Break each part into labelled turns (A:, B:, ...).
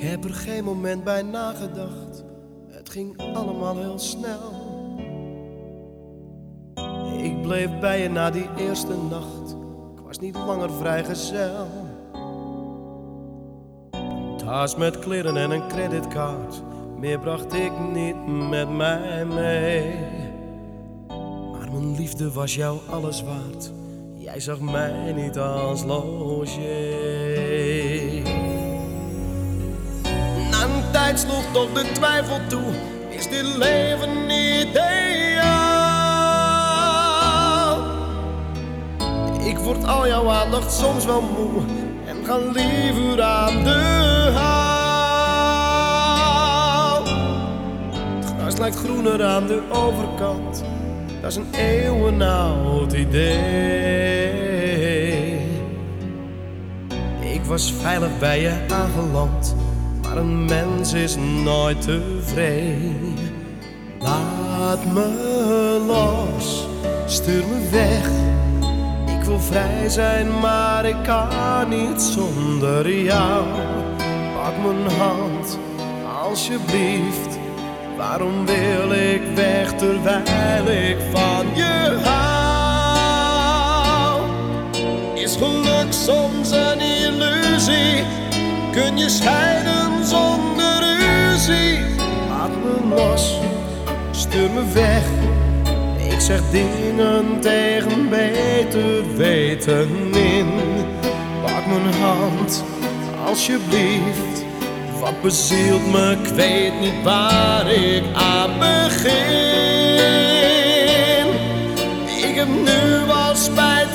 A: Ik heb er geen moment bij nagedacht, het ging allemaal heel snel. Ik bleef bij je na die eerste nacht, ik was niet langer vrijgezel. Een tas met kleren en een creditcard, meer bracht ik niet met mij mee. Maar mijn liefde was jou alles waard, jij zag mij niet als logé. Tijd sloeg toch de twijfel toe, is dit leven niet ideaal? Ik word al jouw aandacht soms wel moe en ga liever aan de haal. Het gras lijkt groener aan de overkant, dat is een eeuwenoud idee. Ik was veilig bij je aangeland, maar een mens is nooit tevreden. Laat me los, stuur me weg. Ik wil vrij zijn, maar ik kan niet zonder jou. Pak mijn hand, alsjeblieft. Waarom wil ik weg terwijl ik van je hou? Is geluk soms een illusie? Kun je scheiden zonder ruzie? Laat me los, stuur me weg. Ik zeg dingen tegen beter weten in. Pak mijn hand, alsjeblieft. Wat bezielt me, ik weet niet waar ik aan begin. Ik heb nu al spijt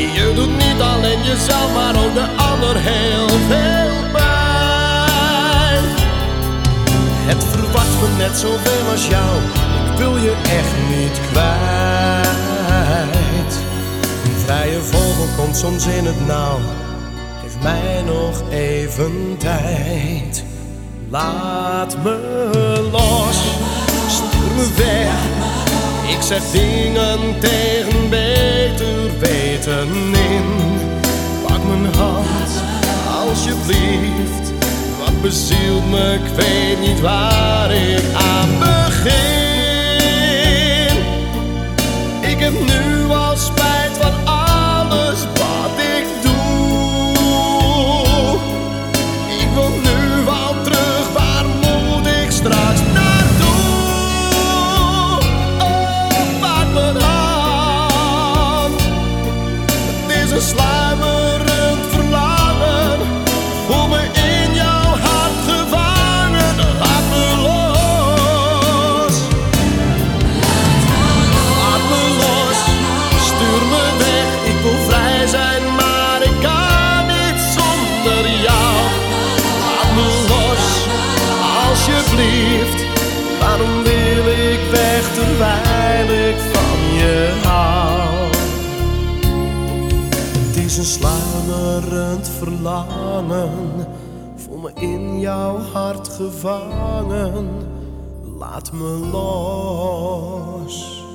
A: Je doet niet alleen jezelf, maar ook de ander heel veel pijn. Het verwacht me net zoveel als jou. Ik wil je echt niet kwijt. Een vrije vogel komt soms in het nauw. Geef mij nog even tijd. Laat me los, stuur me weg. Ik zeg dingen tegen weten in. Pak mijn hand, alsjeblieft. Wat bezielt me, ik weet niet waar ik aan Het is een sluimerend verlangen. Voel me in jouw hart gevangen. Laat me los.